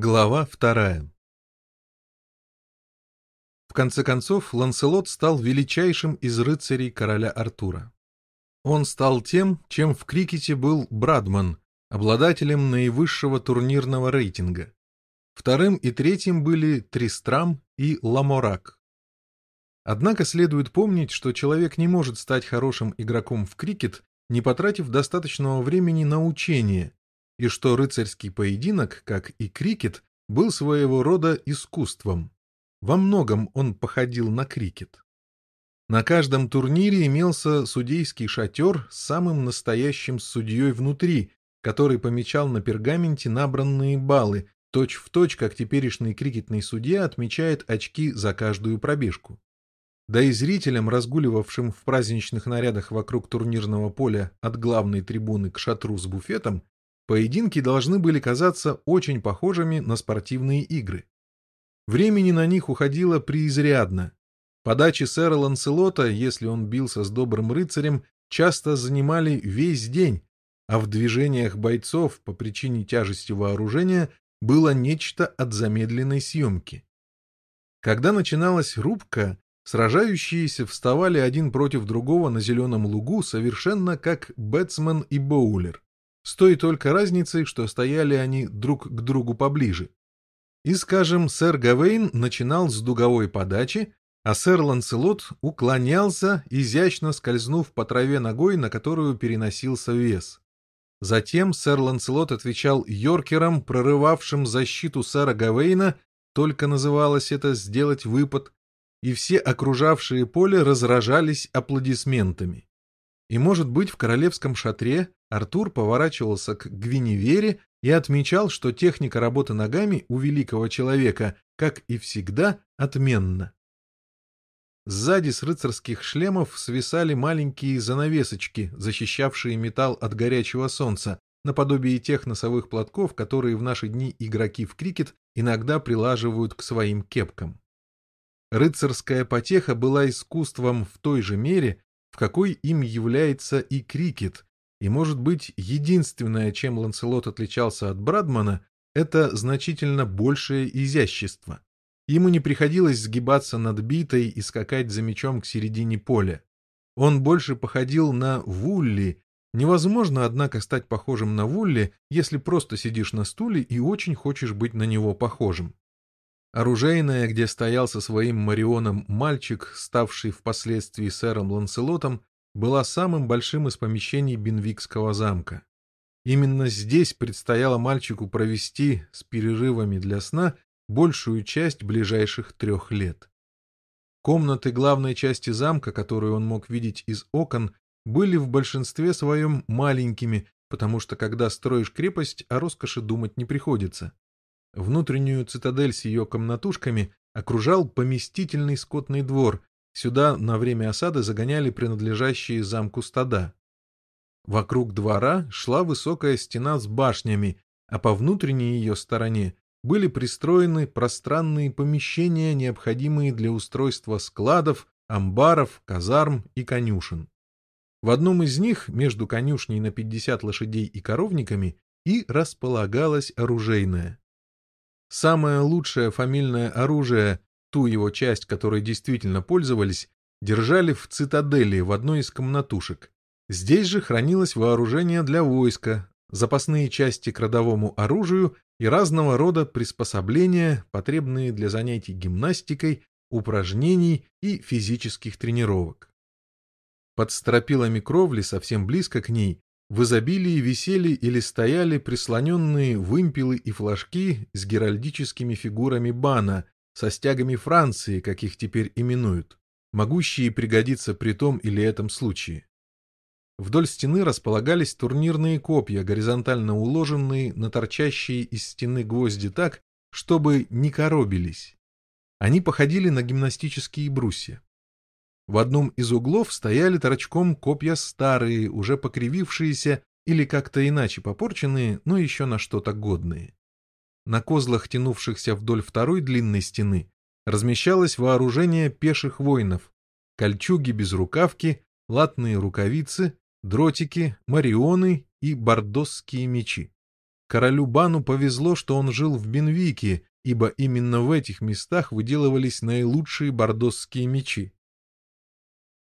Глава вторая В конце концов, Ланселот стал величайшим из рыцарей короля Артура. Он стал тем, чем в крикете был Брадман, обладателем наивысшего турнирного рейтинга. Вторым и третьим были Тристрам и Ламорак. Однако следует помнить, что человек не может стать хорошим игроком в крикет, не потратив достаточного времени на учение – и что рыцарский поединок, как и крикет, был своего рода искусством. Во многом он походил на крикет. На каждом турнире имелся судейский шатер с самым настоящим судьей внутри, который помечал на пергаменте набранные баллы, точь-в-точь, точь, как теперешний крикетный судья отмечает очки за каждую пробежку. Да и зрителям, разгуливавшим в праздничных нарядах вокруг турнирного поля от главной трибуны к шатру с буфетом, Поединки должны были казаться очень похожими на спортивные игры. Времени на них уходило преизрядно. Подачи сэра Ланселота, если он бился с добрым рыцарем, часто занимали весь день, а в движениях бойцов по причине тяжести вооружения было нечто от замедленной съемки. Когда начиналась рубка, сражающиеся вставали один против другого на зеленом лугу совершенно как бэтсмен и боулер с той только разницей, что стояли они друг к другу поближе. И, скажем, сэр Гавейн начинал с дуговой подачи, а сэр Ланселот уклонялся, изящно скользнув по траве ногой, на которую переносился вес. Затем сэр Ланселот отвечал йоркерам, прорывавшим защиту сэра Гавейна, только называлось это «сделать выпад», и все окружавшие поле разражались аплодисментами. И, может быть, в королевском шатре Артур поворачивался к Гвиневере и отмечал, что техника работы ногами у великого человека, как и всегда, отменна. Сзади с рыцарских шлемов свисали маленькие занавесочки, защищавшие металл от горячего солнца, наподобие тех носовых платков, которые в наши дни игроки в крикет иногда прилаживают к своим кепкам. Рыцарская потеха была искусством в той же мере, какой им является и крикет, и, может быть, единственное, чем Ланселот отличался от Брадмана, это значительно большее изящество. Ему не приходилось сгибаться над битой и скакать за мечом к середине поля. Он больше походил на Вулли. Невозможно, однако, стать похожим на Вулли, если просто сидишь на стуле и очень хочешь быть на него похожим. Оружейная, где стоял со своим Марионом мальчик, ставший впоследствии сэром Ланселотом, была самым большим из помещений Бенвикского замка. Именно здесь предстояло мальчику провести с перерывами для сна большую часть ближайших трех лет. Комнаты главной части замка, которую он мог видеть из окон, были в большинстве своем маленькими, потому что когда строишь крепость, о роскоши думать не приходится. Внутреннюю цитадель с ее комнатушками окружал поместительный скотный двор, Сюда на время осады загоняли принадлежащие замку стада. Вокруг двора шла высокая стена с башнями, а по внутренней ее стороне были пристроены пространные помещения, необходимые для устройства складов, амбаров, казарм и конюшен. В одном из них, между конюшней на 50 лошадей и коровниками, и располагалась оружейная. Самое лучшее фамильное оружие ту его часть, которой действительно пользовались, держали в цитадели в одной из комнатушек. Здесь же хранилось вооружение для войска, запасные части к родовому оружию и разного рода приспособления, потребные для занятий гимнастикой, упражнений и физических тренировок. Под стропилами кровли, совсем близко к ней, в изобилии висели или стояли прислоненные вымпелы и флажки с геральдическими фигурами бана, со стягами Франции, как их теперь именуют, могущие пригодиться при том или этом случае. Вдоль стены располагались турнирные копья, горизонтально уложенные на торчащие из стены гвозди так, чтобы не коробились. Они походили на гимнастические брусья. В одном из углов стояли торчком копья старые, уже покривившиеся или как-то иначе попорченные, но еще на что-то годные. На козлах, тянувшихся вдоль второй длинной стены, размещалось вооружение пеших воинов, кольчуги без рукавки, латные рукавицы, дротики, марионы и бордосские мечи. Королю Бану повезло, что он жил в Бенвике, ибо именно в этих местах выделывались наилучшие бордосские мечи.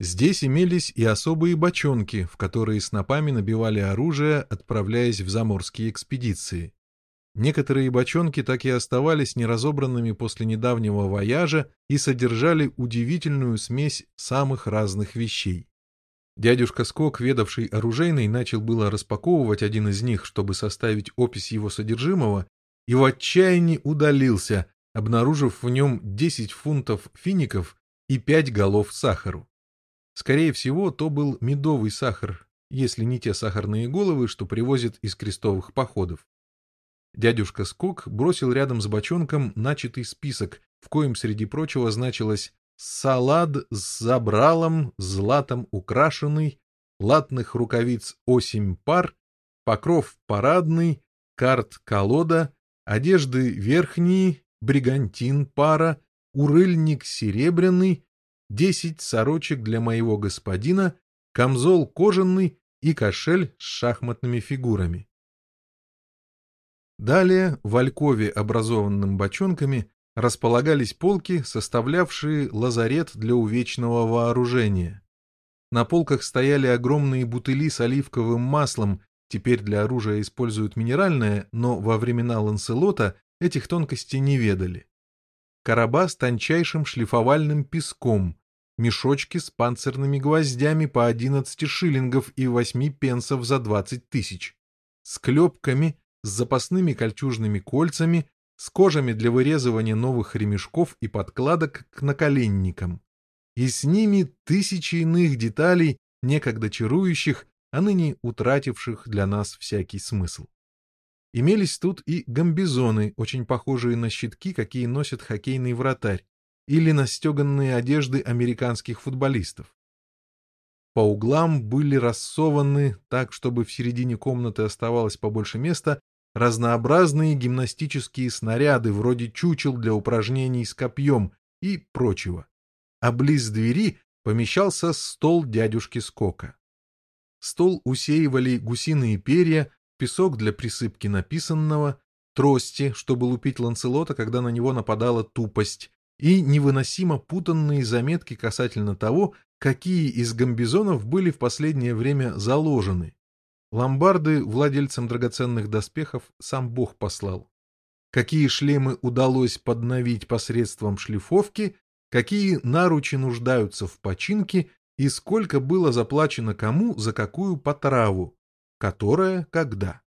Здесь имелись и особые бочонки, в которые снопами набивали оружие, отправляясь в заморские экспедиции. Некоторые бочонки так и оставались неразобранными после недавнего вояжа и содержали удивительную смесь самых разных вещей. Дядюшка Скок, ведавший оружейный, начал было распаковывать один из них, чтобы составить опись его содержимого, и в отчаянии удалился, обнаружив в нем 10 фунтов фиников и 5 голов сахару. Скорее всего, то был медовый сахар, если не те сахарные головы, что привозят из крестовых походов. Дядюшка Скок бросил рядом с бочонком начатый список, в коем, среди прочего, значилось «салад с забралом, златом украшенный, латных рукавиц осень пар, покров парадный, карт-колода, одежды верхние, бригантин пара, урыльник серебряный, десять сорочек для моего господина, камзол кожаный и кошель с шахматными фигурами. Далее в алькове, образованном бочонками, располагались полки, составлявшие лазарет для увечного вооружения. На полках стояли огромные бутыли с оливковым маслом, теперь для оружия используют минеральное, но во времена Ланселота этих тонкостей не ведали. Короба с тончайшим шлифовальным песком, мешочки с панцирными гвоздями по 11 шиллингов и 8 пенсов за 20 тысяч, с клепками, с запасными кольчужными кольцами, с кожами для вырезывания новых ремешков и подкладок к наколенникам. И с ними тысячи иных деталей, некогда чарующих, а ныне утративших для нас всякий смысл. Имелись тут и гамбизоны, очень похожие на щитки, какие носит хоккейный вратарь, или на стеганные одежды американских футболистов. По углам были рассованы так, чтобы в середине комнаты оставалось побольше места, разнообразные гимнастические снаряды вроде чучел для упражнений с копьем и прочего. А близ двери помещался стол дядюшки Скока. Стол усеивали гусиные перья, песок для присыпки написанного, трости, чтобы лупить Ланцелота, когда на него нападала тупость, и невыносимо путанные заметки касательно того, какие из гамбизонов были в последнее время заложены, Ломбарды владельцам драгоценных доспехов сам Бог послал. Какие шлемы удалось подновить посредством шлифовки, какие наручи нуждаются в починке и сколько было заплачено кому за какую потраву, которая когда.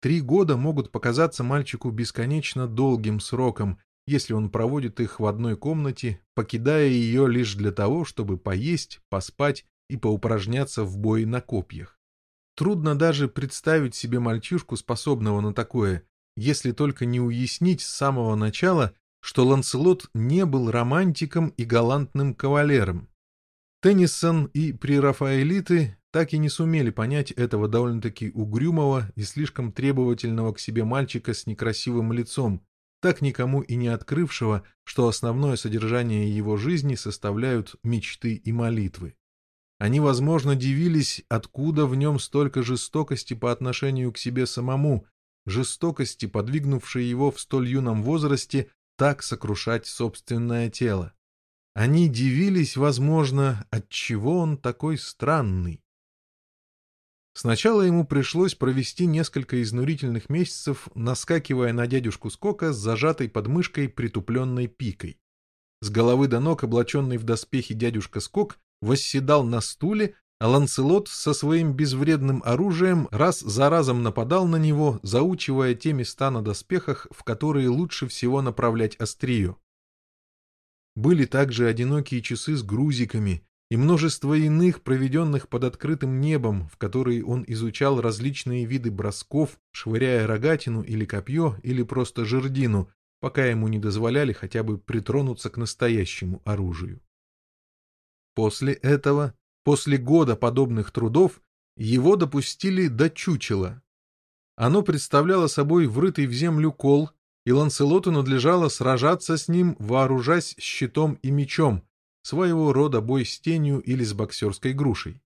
Три года могут показаться мальчику бесконечно долгим сроком, если он проводит их в одной комнате, покидая ее лишь для того, чтобы поесть, поспать и поупражняться в бое на копьях. Трудно даже представить себе мальчишку, способного на такое, если только не уяснить с самого начала, что Ланселот не был романтиком и галантным кавалером. Теннисон и прерафаэлиты так и не сумели понять этого довольно-таки угрюмого и слишком требовательного к себе мальчика с некрасивым лицом, так никому и не открывшего, что основное содержание его жизни составляют мечты и молитвы. Они, возможно, дивились, откуда в нем столько жестокости по отношению к себе самому, жестокости, подвигнувшей его в столь юном возрасте так сокрушать собственное тело. Они дивились, возможно, отчего он такой странный. Сначала ему пришлось провести несколько изнурительных месяцев, наскакивая на дядюшку Скока с зажатой подмышкой притупленной пикой. С головы до ног, облаченный в доспехи дядюшка Скок, восседал на стуле, а Ланцелот со своим безвредным оружием раз за разом нападал на него, заучивая те места на доспехах, в которые лучше всего направлять острие. Были также одинокие часы с грузиками и множество иных, проведенных под открытым небом, в которые он изучал различные виды бросков, швыряя рогатину или копье, или просто жердину, пока ему не дозволяли хотя бы притронуться к настоящему оружию. После этого, после года подобных трудов, его допустили до чучела. Оно представляло собой врытый в землю кол, и Ланселоту надлежало сражаться с ним, вооружаясь щитом и мечом, своего рода бой с тенью или с боксерской грушей.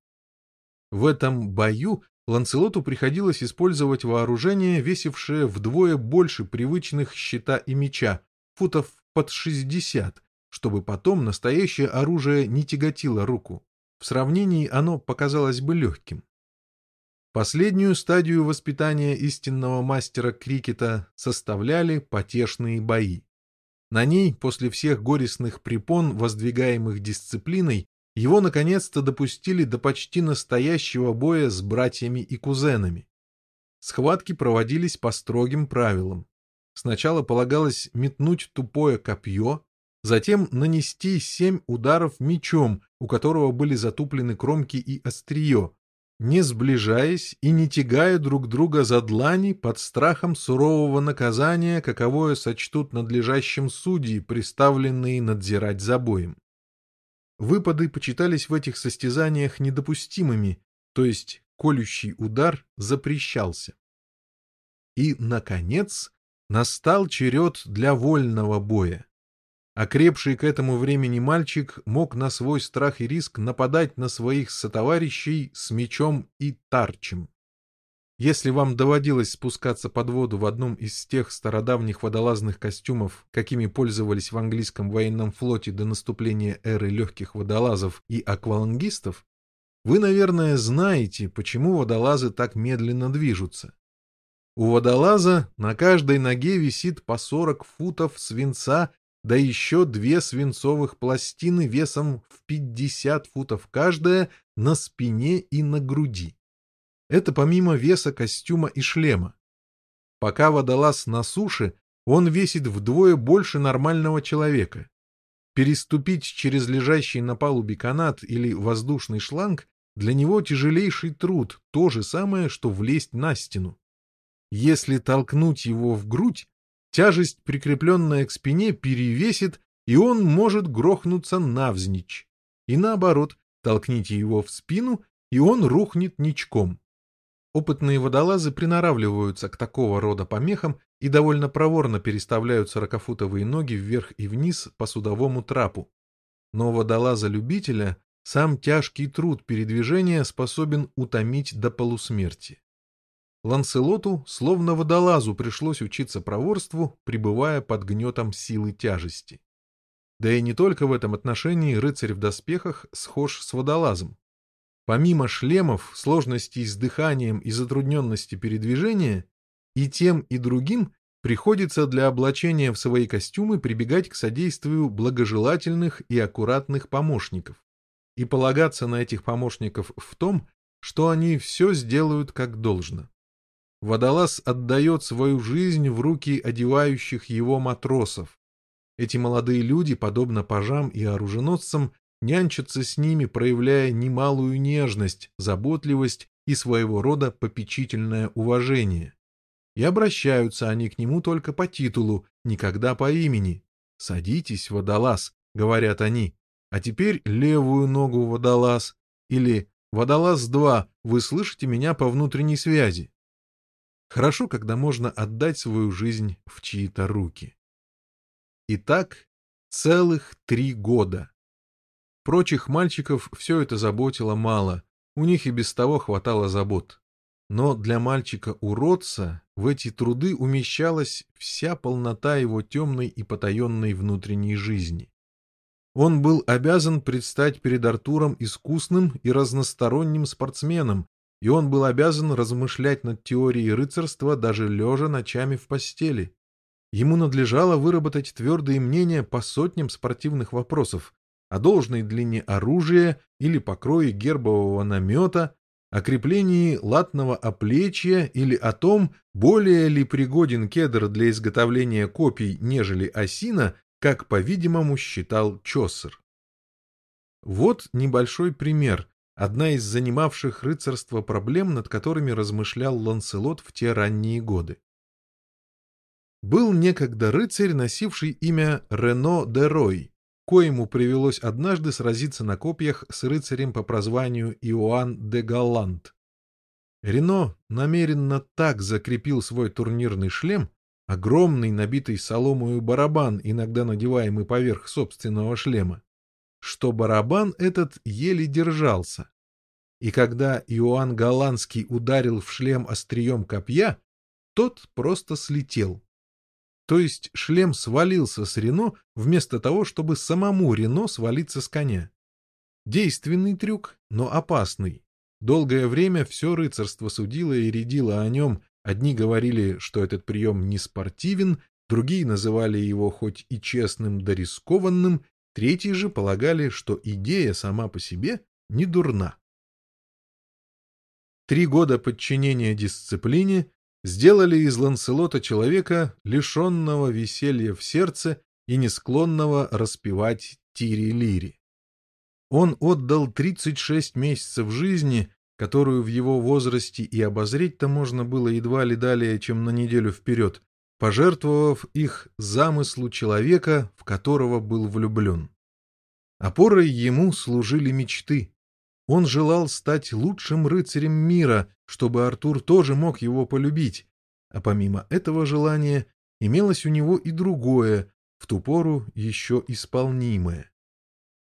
В этом бою Ланцелоту приходилось использовать вооружение, весившее вдвое больше привычных щита и меча, футов под 60, чтобы потом настоящее оружие не тяготило руку. В сравнении оно показалось бы легким. Последнюю стадию воспитания истинного мастера крикета составляли потешные бои. На ней, после всех горестных препон, воздвигаемых дисциплиной, его наконец-то допустили до почти настоящего боя с братьями и кузенами. Схватки проводились по строгим правилам. Сначала полагалось метнуть тупое копье, затем нанести семь ударов мечом, у которого были затуплены кромки и острие, не сближаясь и не тягая друг друга за длани под страхом сурового наказания, каковое сочтут надлежащим судьи, приставленные надзирать за боем. Выпады почитались в этих состязаниях недопустимыми, то есть колющий удар запрещался. И, наконец, настал черед для вольного боя. Окрепший к этому времени мальчик мог на свой страх и риск нападать на своих сотоварищей с мечом и тарчем. Если вам доводилось спускаться под воду в одном из тех стародавних водолазных костюмов, какими пользовались в английском военном флоте до наступления эры легких водолазов и аквалангистов, вы, наверное, знаете, почему водолазы так медленно движутся. У водолаза на каждой ноге висит по 40 футов свинца, да еще две свинцовых пластины весом в 50 футов каждая на спине и на груди. Это помимо веса костюма и шлема. Пока водолаз на суше, он весит вдвое больше нормального человека. Переступить через лежащий на палубе канат или воздушный шланг для него тяжелейший труд, то же самое, что влезть на стену. Если толкнуть его в грудь, тяжесть, прикрепленная к спине, перевесит, и он может грохнуться навзничь. И наоборот, толкните его в спину, и он рухнет ничком. Опытные водолазы приноравливаются к такого рода помехам и довольно проворно переставляют сорокафутовые ноги вверх и вниз по судовому трапу. Но водолаза-любителя сам тяжкий труд передвижения способен утомить до полусмерти. Ланселоту, словно водолазу, пришлось учиться проворству, пребывая под гнетом силы тяжести. Да и не только в этом отношении рыцарь в доспехах схож с водолазом. Помимо шлемов, сложностей с дыханием и затрудненности передвижения, и тем, и другим приходится для облачения в свои костюмы прибегать к содействию благожелательных и аккуратных помощников и полагаться на этих помощников в том, что они все сделают как должно. Водолаз отдает свою жизнь в руки одевающих его матросов. Эти молодые люди, подобно пажам и оруженосцам, нянчатся с ними, проявляя немалую нежность, заботливость и своего рода попечительное уважение. И обращаются они к нему только по титулу, никогда по имени. «Садитесь, водолаз», — говорят они, — «а теперь левую ногу, водолаз», или «Водолаз-2, вы слышите меня по внутренней связи». Хорошо, когда можно отдать свою жизнь в чьи-то руки. Итак, целых три года. Прочих мальчиков все это заботило мало, у них и без того хватало забот. Но для мальчика-уродца в эти труды умещалась вся полнота его темной и потаенной внутренней жизни. Он был обязан предстать перед Артуром искусным и разносторонним спортсменом, и он был обязан размышлять над теорией рыцарства даже лежа ночами в постели. Ему надлежало выработать твердые мнения по сотням спортивных вопросов, о должной длине оружия или покрое гербового намета, о креплении латного оплечья или о том, более ли пригоден кедр для изготовления копий, нежели осина, как, по-видимому, считал Чоссер. Вот небольшой пример, одна из занимавших рыцарство проблем, над которыми размышлял Ланселот в те ранние годы. Был некогда рыцарь, носивший имя Рено де Рой, коему привелось однажды сразиться на копьях с рыцарем по прозванию Иоанн де Галланд. Рено намеренно так закрепил свой турнирный шлем, огромный набитый соломою барабан, иногда надеваемый поверх собственного шлема, что барабан этот еле держался. и когда Иоанн Голландский ударил в шлем острием копья, тот просто слетел. То есть шлем свалился с Рено вместо того, чтобы самому Рено свалиться с коня. Действенный трюк, но опасный. Долгое время все рыцарство судило и рядило о нем. Одни говорили, что этот прием не спортивен, другие называли его хоть и честным, да рискованным, третьи же полагали, что идея сама по себе не дурна. Три года подчинения дисциплине сделали из Ланселота человека, лишенного веселья в сердце и не склонного распевать тири-лири. Он отдал 36 месяцев жизни, которую в его возрасте и обозреть-то можно было едва ли далее, чем на неделю вперед, пожертвовав их замыслу человека, в которого был влюблен. Опорой ему служили мечты. Он желал стать лучшим рыцарем мира, чтобы Артур тоже мог его полюбить, а помимо этого желания имелось у него и другое, в ту пору еще исполнимое.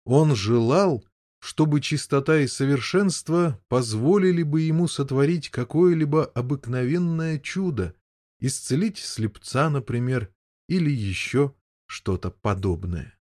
Он желал, чтобы чистота и совершенство позволили бы ему сотворить какое-либо обыкновенное чудо, исцелить слепца, например, или еще что-то подобное.